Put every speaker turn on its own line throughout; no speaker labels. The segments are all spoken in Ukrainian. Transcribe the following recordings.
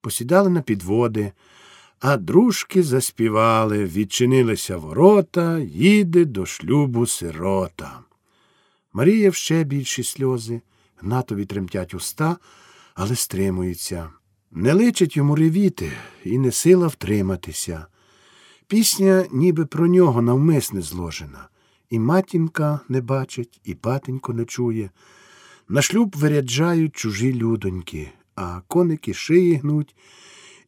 посідали на підводи, а дружки заспівали, відчинилися ворота, їде до шлюбу сирота. Марія ще більші сльози, Гнатові тремтять уста, але стримується. Не личить йому ревіти і не сила втриматися. Пісня ніби про нього навмисне зложена. І матінка не бачить, і патенько не чує. На шлюб виряджають чужі людоньки, а коники шиї гнуть,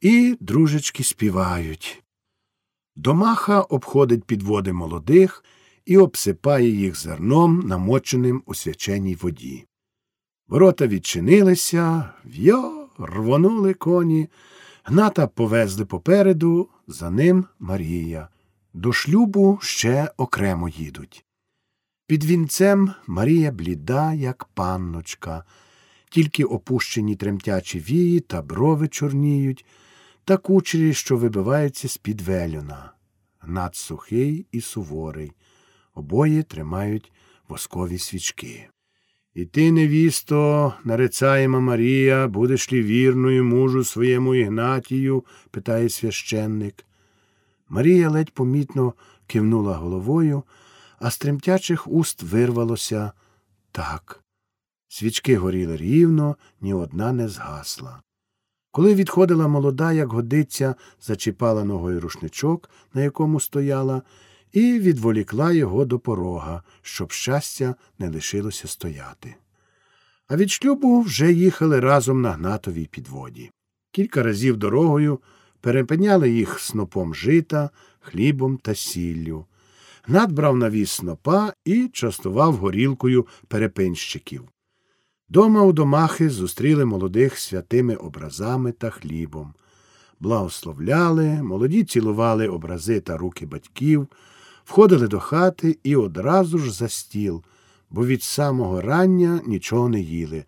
і дружечки співають. Домаха обходить підводи молодих і обсипає їх зерном, намоченим у свяченій воді. Ворота відчинилися, в'йо, рвонули коні, гната повезли попереду, за ним Марія. До шлюбу ще окремо їдуть. Під вінцем Марія бліда, як панночка, тільки опущені тремтячі вії та брови чорніють, та кучері, що вибиваються з під велюна. Гнат сухий і суворий. Обоє тримають воскові свічки. І ти, невісто, нарицаєма Марія, будеш лі вірною мужу своєму Ігнатію? питає священник. Марія ледь помітно кивнула головою, а з тремтячих уст вирвалося так. Свічки горіли рівно, ні одна не згасла. Коли відходила молода, як годиться, зачіпала ногою рушничок, на якому стояла, і відволікла його до порога, щоб щастя не лишилося стояти. А від шлюбу вже їхали разом на гнатовій підводі. Кілька разів дорогою перепиняли їх снопом жита, хлібом та сіллю. Гнат брав на віз снопа і частував горілкою перепинщиків. Дома у домахи зустріли молодих святими образами та хлібом. Благословляли, молоді цілували образи та руки батьків, входили до хати і одразу ж за стіл, бо від самого рання нічого не їли.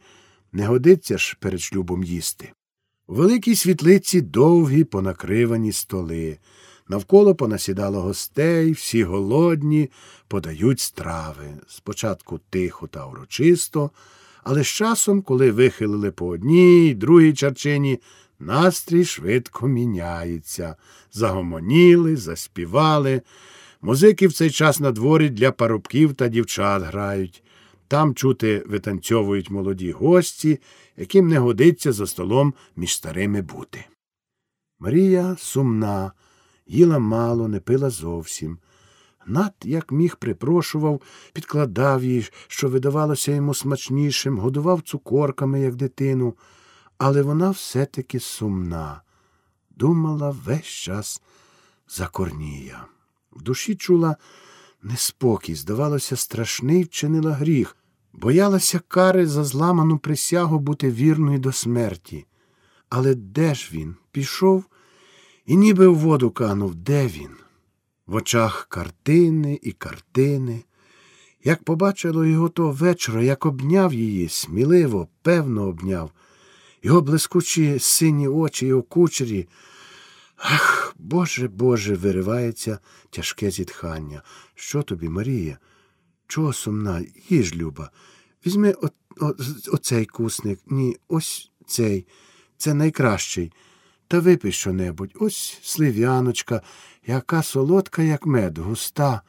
Не годиться ж перед шлюбом їсти. У великій світлиці довгі понакривані столи. Навколо понасідало гостей, всі голодні, подають страви. Спочатку тихо та урочисто, але з часом, коли вихилили по одній другій чарчині, настрій швидко міняється. Загомоніли, заспівали. Музики в цей час на дворі для парубків та дівчат грають. Там чути витанцьовують молоді гості, яким не годиться за столом між старими бути. Марія сумна, їла мало, не пила зовсім. Гнат, як міг, припрошував, підкладав їй, що видавалося йому смачнішим, годував цукорками, як дитину, але вона все-таки сумна, думала весь час за Корнія. В душі чула неспокій, здавалося, страшний вчинила гріх, боялася кари за зламану присягу бути вірною до смерті. Але де ж він? Пішов і ніби в воду канув, де він? В очах картини і картини. Як побачило його того вечора, як обняв її, сміливо, певно обняв, його блискучі сині очі, його кучері. Ах, Боже, Боже, виривається тяжке зітхання. Що тобі, Марія? Чого сумна? Їж, Люба. Візьми о, о, оцей кусник. Ні, ось цей. Це найкращий. Та випий що-небудь. Ось слив'яночка, яка солодка, як мед, густа.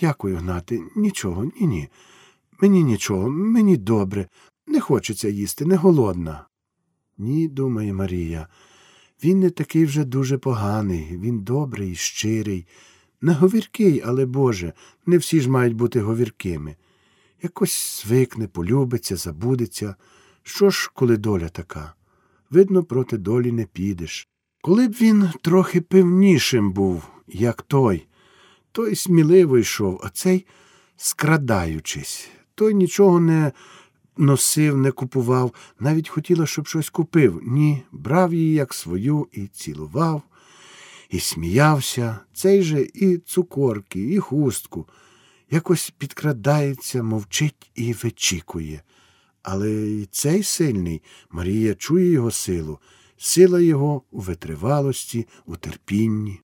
Дякую, Гнати. Нічого, ні, ні. Мені нічого, мені добре. Не хочеться їсти, не голодна. Ні, думає Марія. Він не такий вже дуже поганий, він добрий, щирий, не говіркий, але Боже, не всі ж мають бути говіркими. Якось звикне, полюбиться, забудеться. Що ж, коли доля така? Видно, проти долі не підеш. Коли б він трохи певнішим був, як той, той сміливо йшов, а цей скрадаючись, той нічого не носив, не купував, навіть хотіла, щоб щось купив. Ні, брав її, як свою, і цілував, і сміявся, цей же і цукорки, і хустку. Якось підкрадається, мовчить і вичікує. Але і цей сильний Марія чує його силу, сила його у витривалості, у терпінні.